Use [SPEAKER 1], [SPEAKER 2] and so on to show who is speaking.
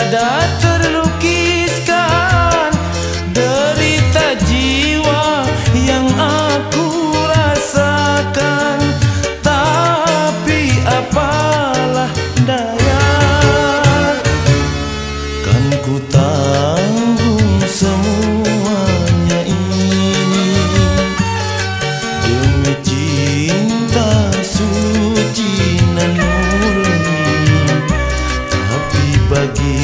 [SPEAKER 1] tiada terlukiskan derita jiwa yang aku rasakan. Tapi apalah daya? Kan ku tanggung semuanya ini. Demi cinta suci dan murni. Tapi bagi